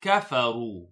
كفروا.